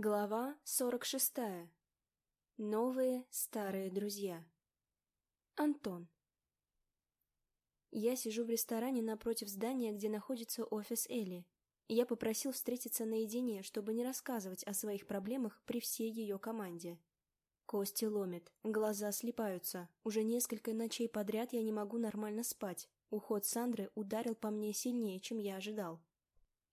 Глава 46. Новые старые друзья. Антон. Я сижу в ресторане напротив здания, где находится офис Элли. Я попросил встретиться наедине, чтобы не рассказывать о своих проблемах при всей ее команде. Кости ломит, глаза слипаются. Уже несколько ночей подряд я не могу нормально спать. Уход Сандры ударил по мне сильнее, чем я ожидал.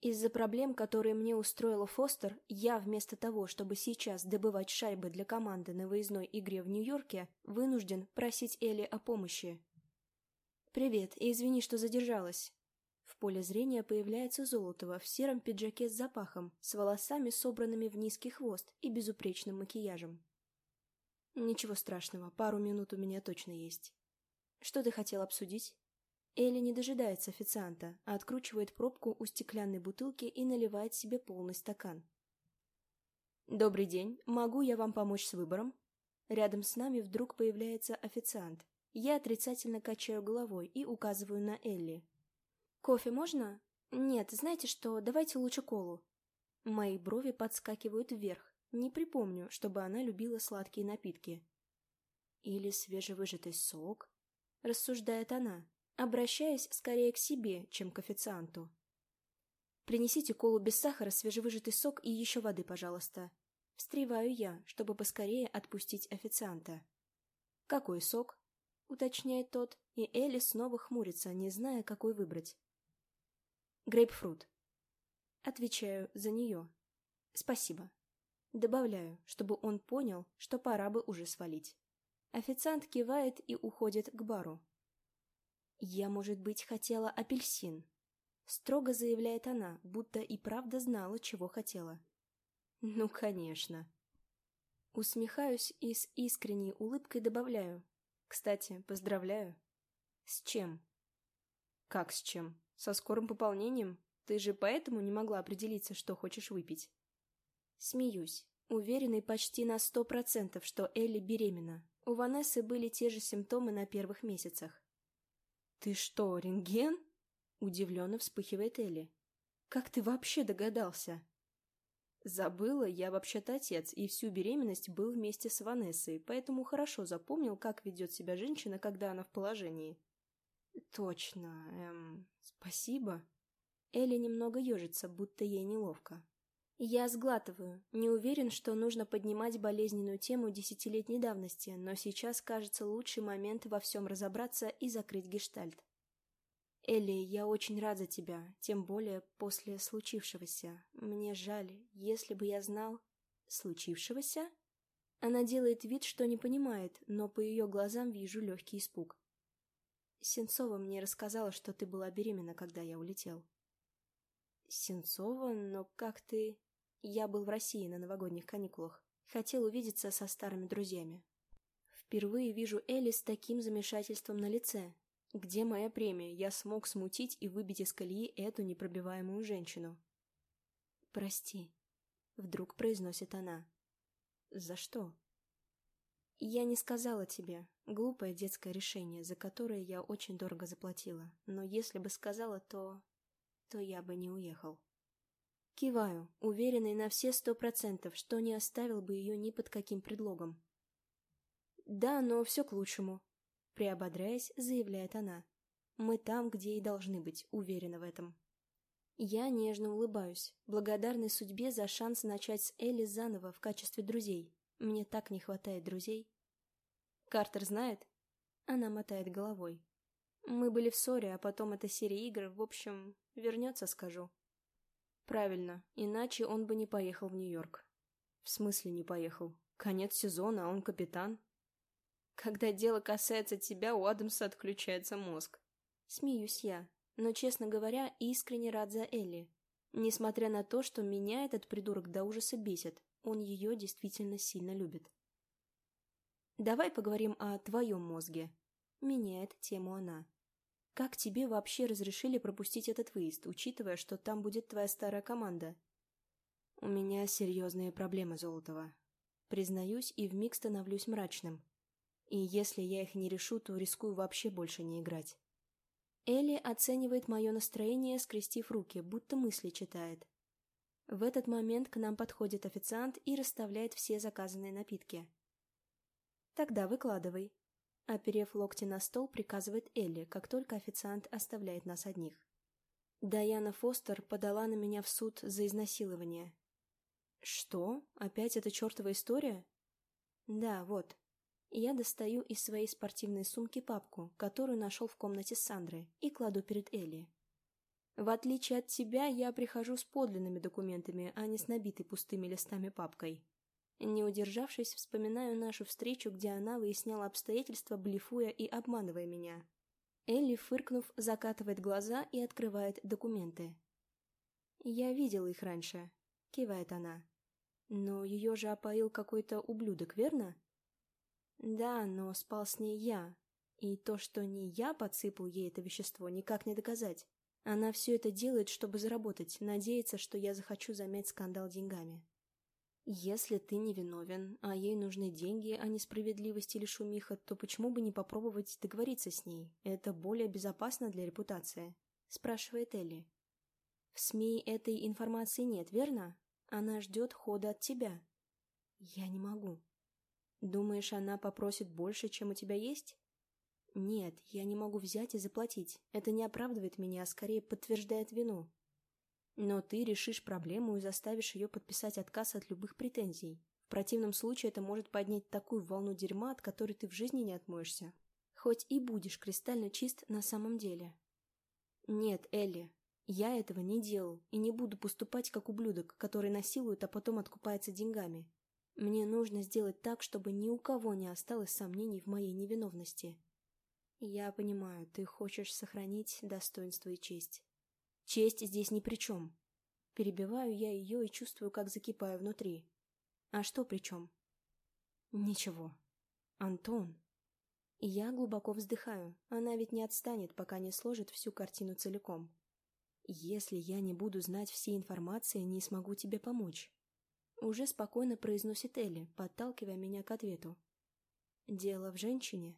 Из-за проблем, которые мне устроила Фостер, я вместо того, чтобы сейчас добывать шайбы для команды на выездной игре в Нью-Йорке, вынужден просить Элли о помощи. «Привет, и извини, что задержалась». В поле зрения появляется Золотова в сером пиджаке с запахом, с волосами, собранными в низкий хвост и безупречным макияжем. «Ничего страшного, пару минут у меня точно есть. Что ты хотел обсудить?» Элли не дожидается официанта, а откручивает пробку у стеклянной бутылки и наливает себе полный стакан. «Добрый день. Могу я вам помочь с выбором?» Рядом с нами вдруг появляется официант. Я отрицательно качаю головой и указываю на Элли. «Кофе можно?» «Нет, знаете что, давайте лучше колу». Мои брови подскакивают вверх. Не припомню, чтобы она любила сладкие напитки. «Или свежевыжатый сок?» — рассуждает она обращаясь скорее к себе, чем к официанту. «Принесите колу без сахара, свежевыжатый сок и еще воды, пожалуйста». Встреваю я, чтобы поскорее отпустить официанта. «Какой сок?» — уточняет тот, и Элли снова хмурится, не зная, какой выбрать. «Грейпфрут». Отвечаю за нее. «Спасибо». Добавляю, чтобы он понял, что пора бы уже свалить. Официант кивает и уходит к бару. «Я, может быть, хотела апельсин», — строго заявляет она, будто и правда знала, чего хотела. «Ну, конечно». Усмехаюсь и с искренней улыбкой добавляю. «Кстати, поздравляю». «С чем?» «Как с чем? Со скорым пополнением? Ты же поэтому не могла определиться, что хочешь выпить?» Смеюсь, уверенный почти на сто процентов, что Элли беременна. У Ванессы были те же симптомы на первых месяцах. «Ты что, рентген?» — удивленно вспыхивает Элли. «Как ты вообще догадался?» Забыла, я вообще-то отец, и всю беременность был вместе с Ванессой, поэтому хорошо запомнил, как ведет себя женщина, когда она в положении. Точно, эм, спасибо. Элли немного ежится, будто ей неловко. Я сглатываю, не уверен, что нужно поднимать болезненную тему десятилетней давности, но сейчас кажется лучший момент во всем разобраться и закрыть гештальт. Элли, я очень рад за тебя, тем более после случившегося. Мне жаль, если бы я знал... Случившегося? Она делает вид, что не понимает, но по ее глазам вижу легкий испуг. Сенцова мне рассказала, что ты была беременна, когда я улетел. Сенцова, но как ты... Я был в России на новогодних каникулах. Хотел увидеться со старыми друзьями. Впервые вижу Элли с таким замешательством на лице. Где моя премия? Я смог смутить и выбить из колеи эту непробиваемую женщину. «Прости», — вдруг произносит она. «За что?» «Я не сказала тебе. Глупое детское решение, за которое я очень дорого заплатила. Но если бы сказала, то... то я бы не уехал». Киваю, уверенный на все сто процентов, что не оставил бы ее ни под каким предлогом. «Да, но все к лучшему», — приободряясь, заявляет она. «Мы там, где и должны быть, уверена в этом». Я нежно улыбаюсь, благодарной судьбе за шанс начать с Элли заново в качестве друзей. Мне так не хватает друзей. «Картер знает?» Она мотает головой. «Мы были в ссоре, а потом эта серия игр, в общем, вернется, скажу». Правильно, иначе он бы не поехал в Нью-Йорк. В смысле не поехал? Конец сезона, а он капитан. Когда дело касается тебя, у Адамса отключается мозг. Смеюсь я, но, честно говоря, искренне рад за Элли. Несмотря на то, что меня этот придурок до ужаса бесит, он ее действительно сильно любит. «Давай поговорим о твоем мозге», — меняет тему она. Как тебе вообще разрешили пропустить этот выезд, учитывая, что там будет твоя старая команда? У меня серьезные проблемы, Золотова. Признаюсь и вмиг становлюсь мрачным. И если я их не решу, то рискую вообще больше не играть. Элли оценивает мое настроение, скрестив руки, будто мысли читает. В этот момент к нам подходит официант и расставляет все заказанные напитки. «Тогда выкладывай», — оперев локти на стол, приказывает Элли, как только официант оставляет нас одних. Даяна Фостер подала на меня в суд за изнасилование. «Что? Опять эта чертова история?» «Да, вот. Я достаю из своей спортивной сумки папку, которую нашел в комнате Сандры, и кладу перед Элли. В отличие от тебя, я прихожу с подлинными документами, а не с набитой пустыми листами папкой. Не удержавшись, вспоминаю нашу встречу, где она выясняла обстоятельства, блефуя и обманывая меня. Элли, фыркнув, закатывает глаза и открывает документы. «Я видела их раньше», — кивает она. «Но ее же опоил какой-то ублюдок, верно?» «Да, но спал с ней я. И то, что не я подсыпал ей это вещество, никак не доказать. Она все это делает, чтобы заработать, надеется, что я захочу замять скандал деньгами. Если ты невиновен, а ей нужны деньги, а не справедливость или шумиха, то почему бы не попробовать договориться с ней? Это более безопасно для репутации? Спрашивает Элли. В СМИ этой информации нет, верно? Она ждет хода от тебя. Я не могу. Думаешь, она попросит больше, чем у тебя есть? Нет, я не могу взять и заплатить. Это не оправдывает меня, а скорее подтверждает вину. Но ты решишь проблему и заставишь ее подписать отказ от любых претензий. В противном случае это может поднять такую волну дерьма, от которой ты в жизни не отмоешься. Хоть и будешь кристально чист на самом деле. Нет, Элли, я этого не делал и не буду поступать как ублюдок, который насилует, а потом откупается деньгами. Мне нужно сделать так, чтобы ни у кого не осталось сомнений в моей невиновности. «Я понимаю, ты хочешь сохранить достоинство и честь. Честь здесь ни при чем. Перебиваю я ее и чувствую, как закипаю внутри. А что при чем?» «Ничего. Антон». Я глубоко вздыхаю. Она ведь не отстанет, пока не сложит всю картину целиком. «Если я не буду знать всей информации, не смогу тебе помочь». Уже спокойно произносит Элли, подталкивая меня к ответу. «Дело в женщине?»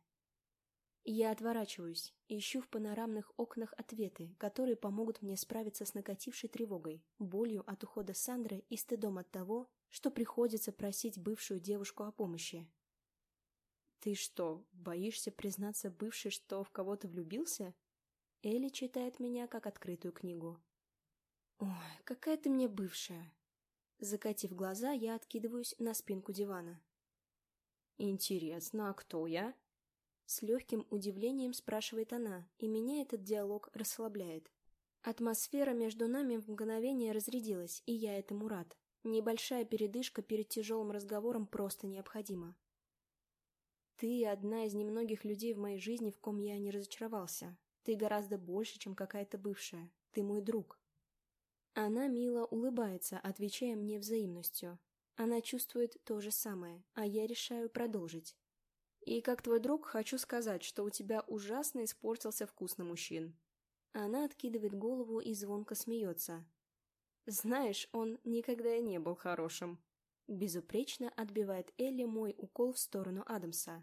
Я отворачиваюсь, ищу в панорамных окнах ответы, которые помогут мне справиться с накатившей тревогой, болью от ухода Сандры и стыдом от того, что приходится просить бывшую девушку о помощи. «Ты что, боишься признаться бывшей, что в кого-то влюбился?» Элли читает меня как открытую книгу. «Ой, какая ты мне бывшая!» Закатив глаза, я откидываюсь на спинку дивана. «Интересно, а кто я?» С легким удивлением спрашивает она, и меня этот диалог расслабляет. Атмосфера между нами в мгновение разрядилась, и я этому рад. Небольшая передышка перед тяжелым разговором просто необходима. Ты одна из немногих людей в моей жизни, в ком я не разочаровался. Ты гораздо больше, чем какая-то бывшая. Ты мой друг. Она мило улыбается, отвечая мне взаимностью. Она чувствует то же самое, а я решаю продолжить. И как твой друг хочу сказать, что у тебя ужасно испортился вкус на мужчин. Она откидывает голову и звонко смеется. Знаешь, он никогда и не был хорошим. Безупречно отбивает Элли мой укол в сторону Адамса.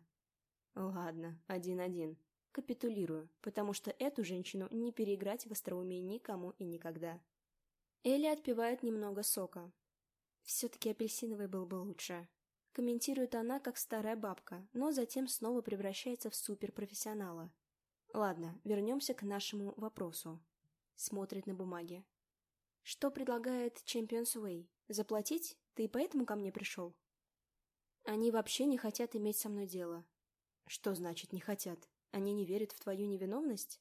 Ладно, один-один. Капитулирую, потому что эту женщину не переиграть в остроумии никому и никогда. Элли отпивает немного сока. Все-таки апельсиновый был бы лучше. Комментирует она, как старая бабка, но затем снова превращается в суперпрофессионала. Ладно, вернемся к нашему вопросу. Смотрит на бумаге. Что предлагает Champions Way? Заплатить? Ты поэтому ко мне пришел? Они вообще не хотят иметь со мной дело. Что значит не хотят? Они не верят в твою невиновность?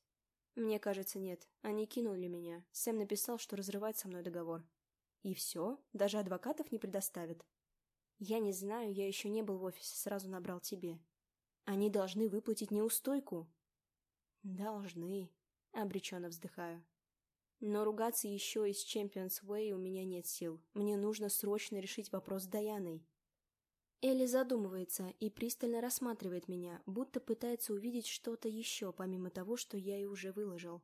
Мне кажется, нет. Они кинули меня. Сэм написал, что разрывает со мной договор. И все? Даже адвокатов не предоставят? Я не знаю, я еще не был в офисе, сразу набрал тебе. Они должны выплатить неустойку. Должны, обреченно вздыхаю. Но ругаться еще из Champions Way у меня нет сил. Мне нужно срочно решить вопрос с Даяной. Элли задумывается и пристально рассматривает меня, будто пытается увидеть что-то еще, помимо того, что я и уже выложил.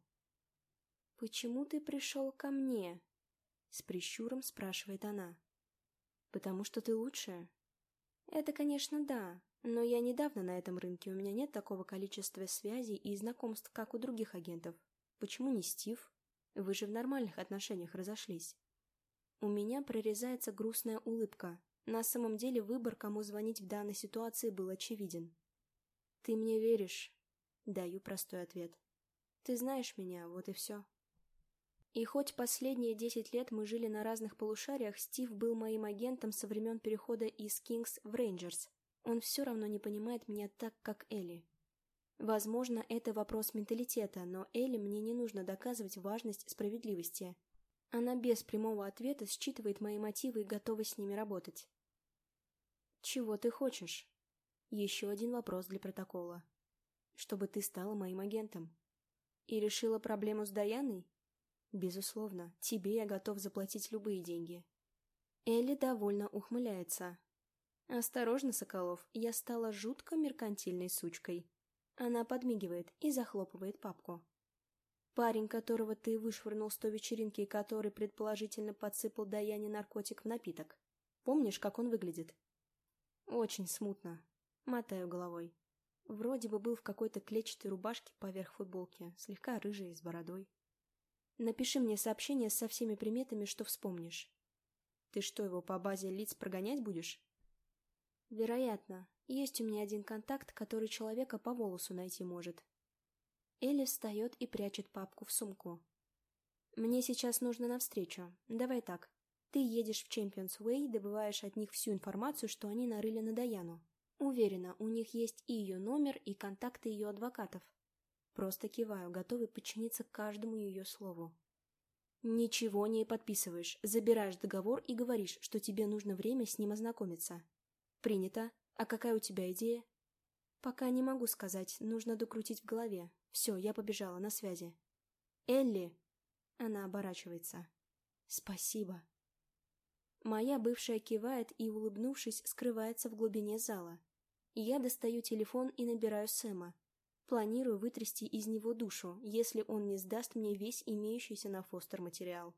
«Почему ты пришел ко мне?» С прищуром спрашивает она. Потому что ты лучшая. Это, конечно, да, но я недавно на этом рынке, у меня нет такого количества связей и знакомств, как у других агентов. Почему не Стив? Вы же в нормальных отношениях разошлись. У меня прорезается грустная улыбка. На самом деле выбор, кому звонить в данной ситуации, был очевиден. «Ты мне веришь?» Даю простой ответ. «Ты знаешь меня, вот и все». И хоть последние десять лет мы жили на разных полушариях, Стив был моим агентом со времен перехода из Кингс в Рейнджерс. Он все равно не понимает меня так, как Элли. Возможно, это вопрос менталитета, но Элли мне не нужно доказывать важность справедливости. Она без прямого ответа считывает мои мотивы и готова с ними работать. «Чего ты хочешь?» Еще один вопрос для протокола. «Чтобы ты стала моим агентом». «И решила проблему с Даяной?» «Безусловно, тебе я готов заплатить любые деньги». Элли довольно ухмыляется. «Осторожно, Соколов, я стала жутко меркантильной сучкой». Она подмигивает и захлопывает папку. Парень, которого ты вышвырнул с той вечеринки который, предположительно, подсыпал Даяне наркотик в напиток. Помнишь, как он выглядит? Очень смутно. Мотаю головой. Вроде бы был в какой-то клетчатой рубашке поверх футболки, слегка рыжий, с бородой. Напиши мне сообщение со всеми приметами, что вспомнишь. Ты что, его по базе лиц прогонять будешь? Вероятно. Есть у меня один контакт, который человека по волосу найти может. Элли встает и прячет папку в сумку. «Мне сейчас нужно навстречу. Давай так. Ты едешь в Champions Way, добываешь от них всю информацию, что они нарыли на Даяну. Уверена, у них есть и ее номер, и контакты ее адвокатов. Просто киваю, готовый подчиниться каждому ее слову. Ничего не подписываешь, забираешь договор и говоришь, что тебе нужно время с ним ознакомиться. Принято. А какая у тебя идея? Пока не могу сказать, нужно докрутить в голове. Все, я побежала, на связи. Элли! Она оборачивается. Спасибо. Моя бывшая кивает и, улыбнувшись, скрывается в глубине зала. Я достаю телефон и набираю Сэма. Планирую вытрясти из него душу, если он не сдаст мне весь имеющийся на Фостер материал.